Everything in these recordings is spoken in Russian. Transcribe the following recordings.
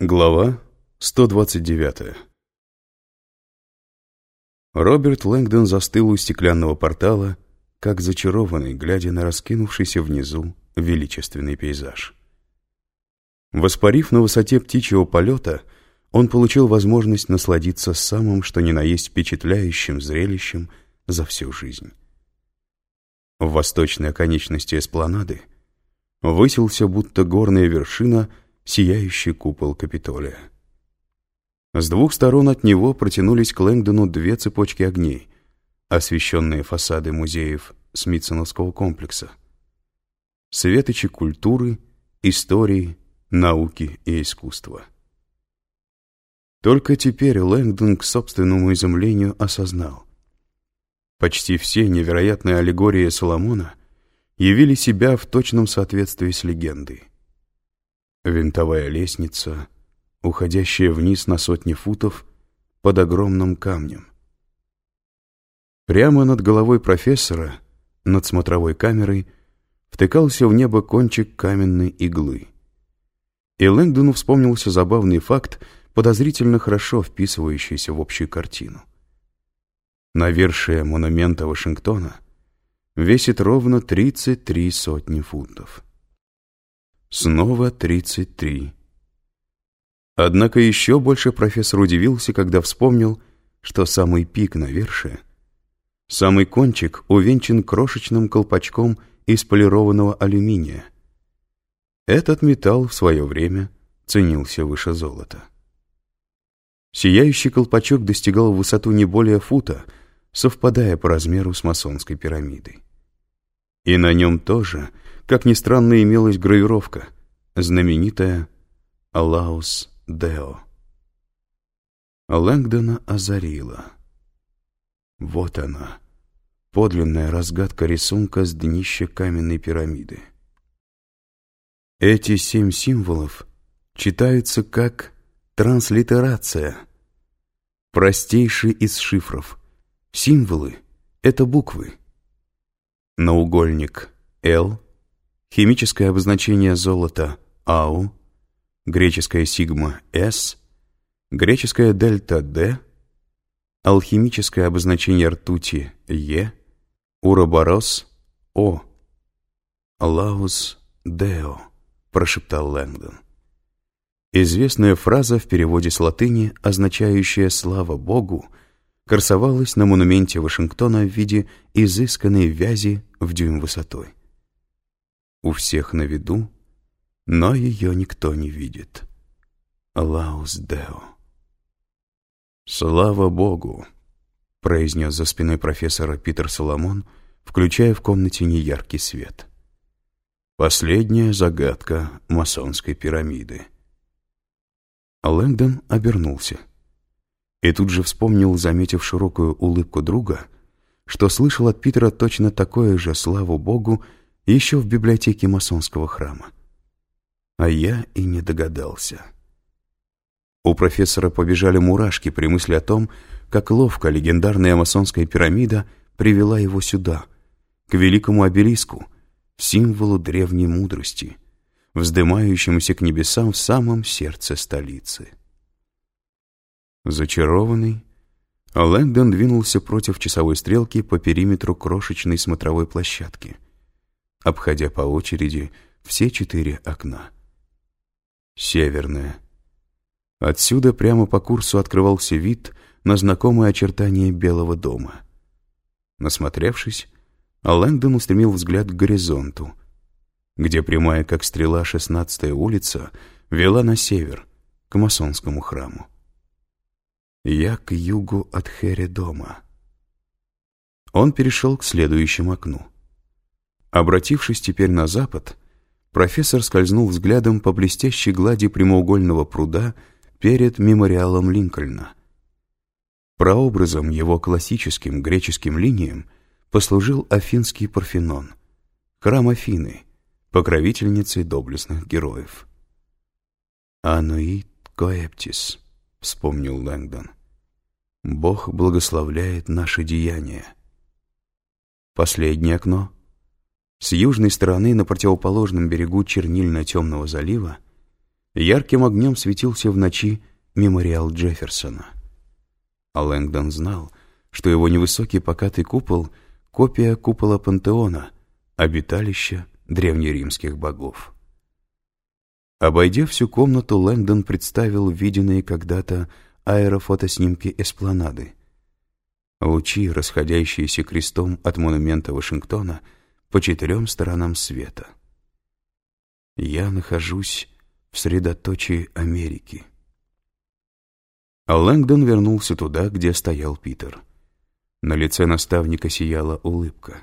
Глава 129 Роберт Лэнгдон застыл у стеклянного портала, как зачарованный, глядя на раскинувшийся внизу величественный пейзаж. Воспарив на высоте птичьего полета, он получил возможность насладиться самым, что ни на есть впечатляющим зрелищем за всю жизнь. В восточной оконечности эспланады высился будто горная вершина — сияющий купол Капитолия. С двух сторон от него протянулись к Лэнгдону две цепочки огней, освещенные фасады музеев Смитсоновского комплекса. Светочи культуры, истории, науки и искусства. Только теперь Лэнгдон к собственному изумлению осознал. Почти все невероятные аллегории Соломона явили себя в точном соответствии с легендой. Винтовая лестница, уходящая вниз на сотни футов под огромным камнем. Прямо над головой профессора, над смотровой камерой, втыкался в небо кончик каменной иглы. И Лэнгдону вспомнился забавный факт, подозрительно хорошо вписывающийся в общую картину. Навершие монумента Вашингтона весит ровно 33 сотни фунтов. Снова тридцать три. Однако еще больше профессор удивился, когда вспомнил, что самый пик навершия, самый кончик увенчан крошечным колпачком из полированного алюминия. Этот металл в свое время ценился выше золота. Сияющий колпачок достигал высоту не более фута, совпадая по размеру с масонской пирамидой. И на нем тоже — как ни странно, имелась гравировка, знаменитая «Алаус Део». Лэнгдона озарила. Вот она, подлинная разгадка рисунка с днища каменной пирамиды. Эти семь символов читаются как транслитерация, простейший из шифров. Символы — это буквы. Наугольник «Л» химическое обозначение золота АУ, греческая сигма С, греческая дельта Д, алхимическое обозначение ртути Е, уроборос О. «Laus Deo», — прошептал Лэнгдон. Известная фраза в переводе с латыни, означающая «слава Богу», красовалась на монументе Вашингтона в виде изысканной вязи в дюйм высотой у всех на виду, но ее никто не видит. Laus Deo. «Слава Богу!» — произнес за спиной профессора Питер Соломон, включая в комнате неяркий свет. Последняя загадка масонской пирамиды. Лэнгдон обернулся. И тут же вспомнил, заметив широкую улыбку друга, что слышал от Питера точно такое же «Слава Богу!» Еще в библиотеке масонского храма. А я и не догадался. У профессора побежали мурашки при мысли о том, как ловко легендарная масонская пирамида привела его сюда, к великому обелиску, символу древней мудрости, вздымающемуся к небесам в самом сердце столицы. Зачарованный, Лэнгдон двинулся против часовой стрелки по периметру крошечной смотровой площадки — обходя по очереди все четыре окна. Северное. Отсюда прямо по курсу открывался вид на знакомые очертания Белого дома. Насмотревшись, Лэнгдон устремил взгляд к горизонту, где прямая, как стрела, шестнадцатая улица вела на север, к масонскому храму. Я к югу от Хэри дома. Он перешел к следующему окну. Обратившись теперь на запад, профессор скользнул взглядом по блестящей глади прямоугольного пруда перед мемориалом Линкольна. Прообразом его классическим греческим линиям послужил Афинский Парфенон, храм Афины, покровительницей доблестных героев. «Ануит коэптис», — вспомнил Лэнгдон. «Бог благословляет наши деяния». Последнее окно с южной стороны, на противоположном берегу чернильно-темного залива, ярким огнем светился в ночи мемориал Джефферсона. А Лэнгдон знал, что его невысокий покатый купол — копия купола Пантеона, обиталища древнеримских богов. Обойдя всю комнату, Лэнгдон представил виденные когда-то аэрофотоснимки эспланады. Лучи, расходящиеся крестом от монумента Вашингтона по четырем сторонам света. Я нахожусь в средоточии Америки. А Лэнгдон вернулся туда, где стоял Питер. На лице наставника сияла улыбка.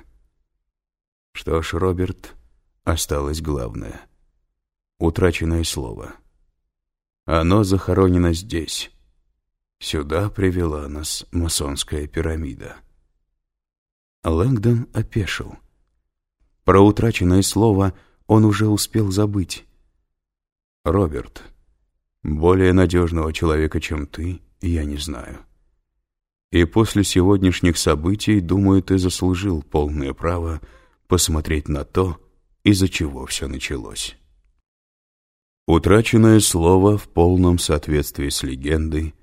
Что ж, Роберт, осталось главное. Утраченное слово. Оно захоронено здесь. Сюда привела нас масонская пирамида. Лэнгдон опешил. Про утраченное слово он уже успел забыть. «Роберт, более надежного человека, чем ты, я не знаю. И после сегодняшних событий, думаю, ты заслужил полное право посмотреть на то, из-за чего все началось. Утраченное слово в полном соответствии с легендой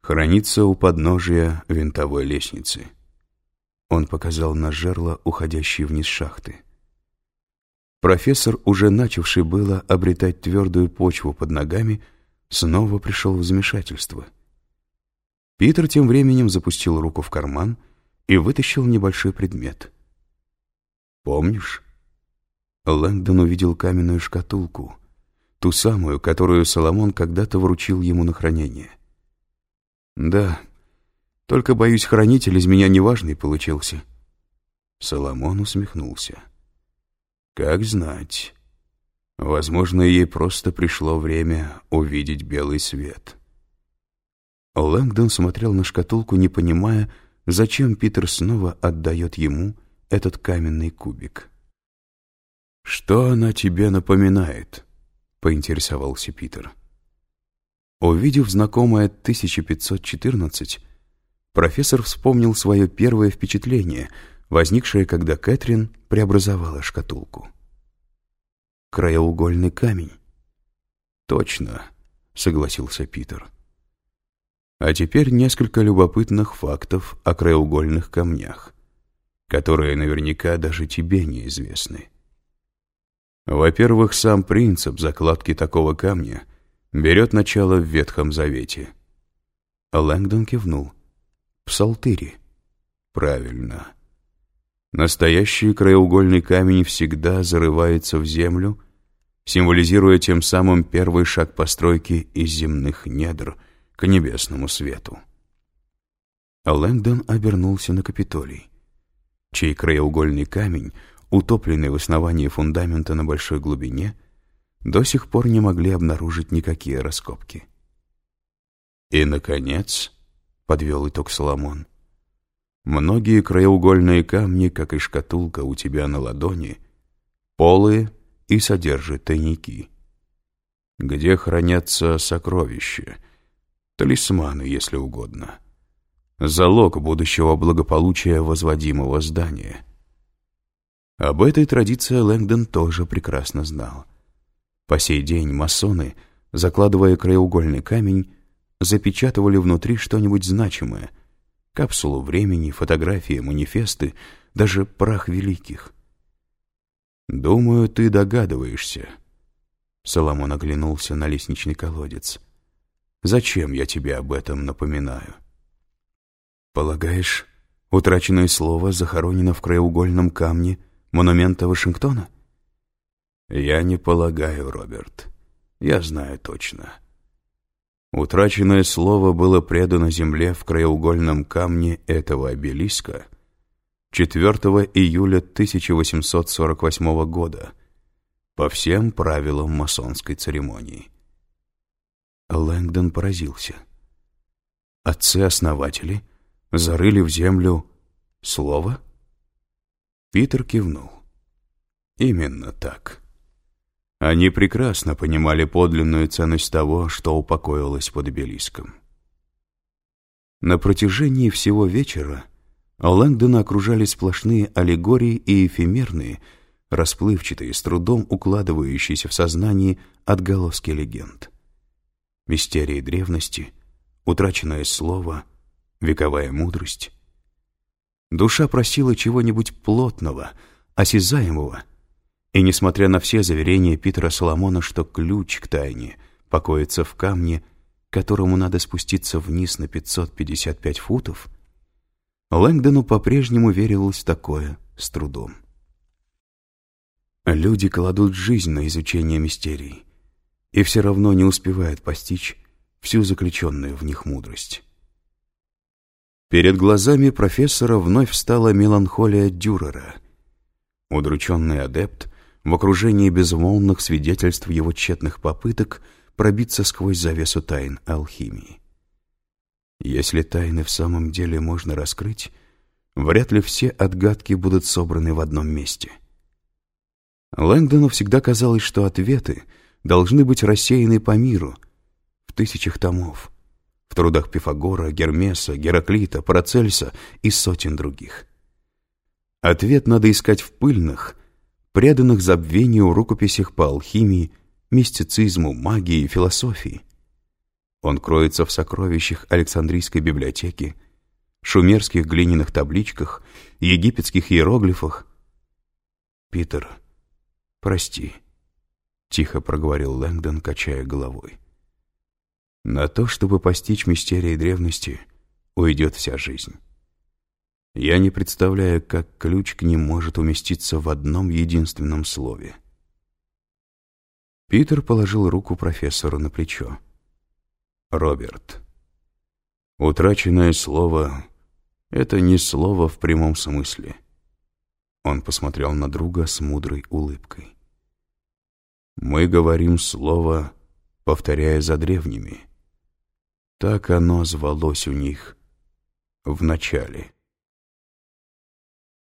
хранится у подножия винтовой лестницы. Он показал на жерло, уходящее вниз шахты. Профессор, уже начавший было обретать твердую почву под ногами, снова пришел в замешательство. Питер тем временем запустил руку в карман и вытащил небольшой предмет. «Помнишь?» Лэнгдон увидел каменную шкатулку, ту самую, которую Соломон когда-то вручил ему на хранение. «Да, только, боюсь, хранитель из меня неважный получился». Соломон усмехнулся. «Как знать». Возможно, ей просто пришло время увидеть белый свет. Лэнгдон смотрел на шкатулку, не понимая, зачем Питер снова отдает ему этот каменный кубик. «Что она тебе напоминает?» — поинтересовался Питер. Увидев знакомое 1514, профессор вспомнил свое первое впечатление, возникшее, когда Кэтрин преобразовала шкатулку краеугольный камень. Точно, согласился Питер. А теперь несколько любопытных фактов о краеугольных камнях, которые наверняка даже тебе неизвестны. Во-первых, сам принцип закладки такого камня берет начало в Ветхом Завете. Лэнгдон кивнул. Псалтыри. Правильно. Настоящий краеугольный камень всегда зарывается в землю, символизируя тем самым первый шаг постройки из земных недр к небесному свету. А Лэнгдон обернулся на Капитолий, чей краеугольный камень, утопленный в основании фундамента на большой глубине, до сих пор не могли обнаружить никакие раскопки. «И, наконец», — подвел итог Соломон, — Многие краеугольные камни, как и шкатулка у тебя на ладони, полые и содержат тайники, где хранятся сокровища, талисманы, если угодно, залог будущего благополучия возводимого здания. Об этой традиции Лэнгдон тоже прекрасно знал. По сей день масоны, закладывая краеугольный камень, запечатывали внутри что-нибудь значимое — капсулу времени, фотографии, манифесты, даже прах великих. «Думаю, ты догадываешься». Соломон оглянулся на лестничный колодец. «Зачем я тебе об этом напоминаю?» «Полагаешь, утраченное слово захоронено в краеугольном камне монумента Вашингтона?» «Я не полагаю, Роберт. Я знаю точно». Утраченное слово было предано земле в краеугольном камне этого обелиска 4 июля 1848 года по всем правилам масонской церемонии. Лэнгдон поразился. Отцы-основатели зарыли в землю слово? Питер кивнул. Именно так. Они прекрасно понимали подлинную ценность того, что упокоилось под обелиском. На протяжении всего вечера Лэнгдона окружали сплошные аллегории и эфемерные, расплывчатые, с трудом укладывающиеся в сознании отголоски легенд. мистерии древности, утраченное слово, вековая мудрость. Душа просила чего-нибудь плотного, осязаемого, и, несмотря на все заверения Питера Соломона, что ключ к тайне покоится в камне, которому надо спуститься вниз на 555 футов, Лэнгдону по-прежнему верилось такое с трудом. Люди кладут жизнь на изучение мистерий и все равно не успевают постичь всю заключенную в них мудрость. Перед глазами профессора вновь встала меланхолия Дюрера. Удрученный адепт в окружении безмолвных свидетельств его тщетных попыток пробиться сквозь завесу тайн алхимии. Если тайны в самом деле можно раскрыть, вряд ли все отгадки будут собраны в одном месте. Лэнгдону всегда казалось, что ответы должны быть рассеяны по миру в тысячах томов, в трудах Пифагора, Гермеса, Гераклита, Парацельса и сотен других. Ответ надо искать в пыльных, преданных забвению рукописях по алхимии, мистицизму, магии и философии. Он кроется в сокровищах Александрийской библиотеки, шумерских глиняных табличках, египетских иероглифах. «Питер, прости», — тихо проговорил Лэнгдон, качая головой. «На то, чтобы постичь мистерии древности, уйдет вся жизнь. Я не представляю, как ключ к ним может уместиться в одном единственном слове». Питер положил руку профессору на плечо. Роберт. Утраченное слово — это не слово в прямом смысле. Он посмотрел на друга с мудрой улыбкой. Мы говорим слово, повторяя за древними. Так оно звалось у них в начале.